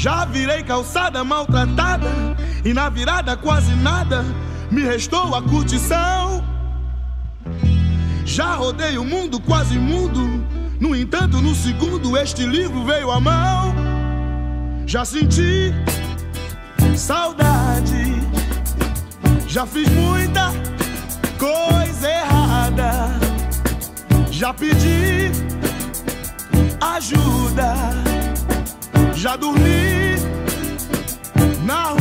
Já virei calçada maltratada e na virada quase nada me restou a curtição. Já rodei o mundo quase mudo, no entanto, no segundo este livro veio à mão. Já senti saudade, já fiz muita coisa errada, já pedi ajuda, já dormi na rua.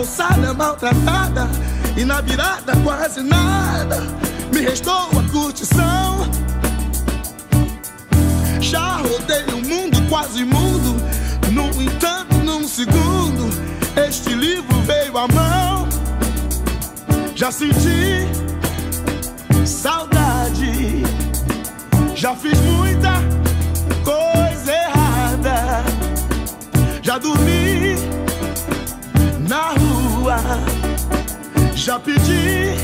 Calçada maltratada e na virada quase nada me restou a curtição. Já rodei o mundo, quase mundo, no entanto, num segundo, este livro veio à mão. Já senti saudade, já fiz muita coisa errada, já dormi. Já pedi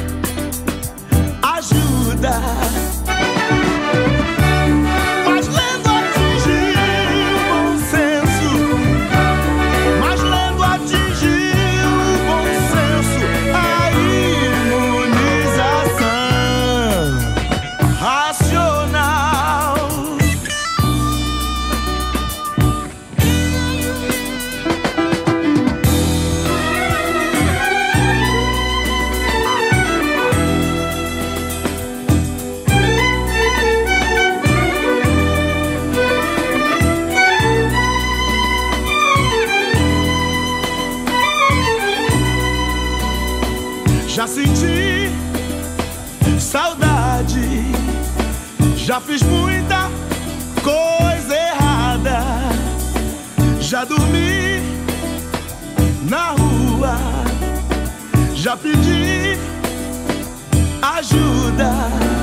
ajuda. Já fiz muita coisa errada. Já dormi na rua. Já pedi ajuda.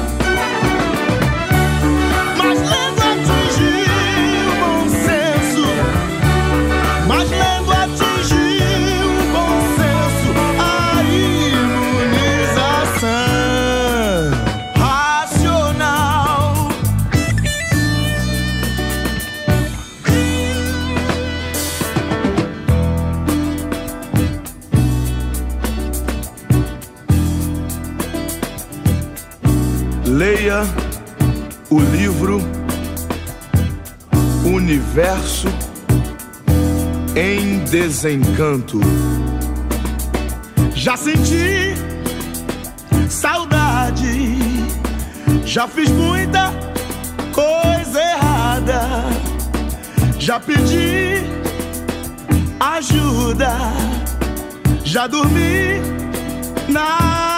O livro Universo em Desencanto. Já senti saudade, já fiz muita coisa errada, já pedi ajuda, já dormi na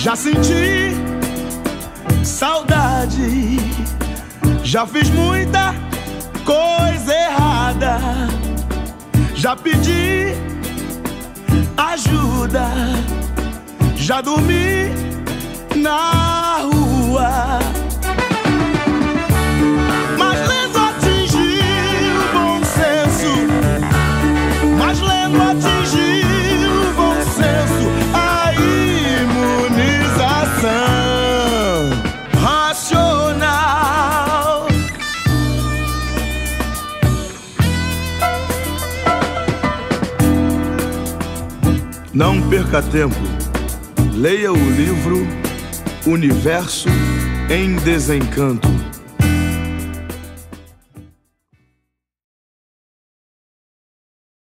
Já senti saudade, já fiz muita coisa errada, já pedi ajuda, já dormi na Não perca tempo. Leia o livro Universo em desencanto.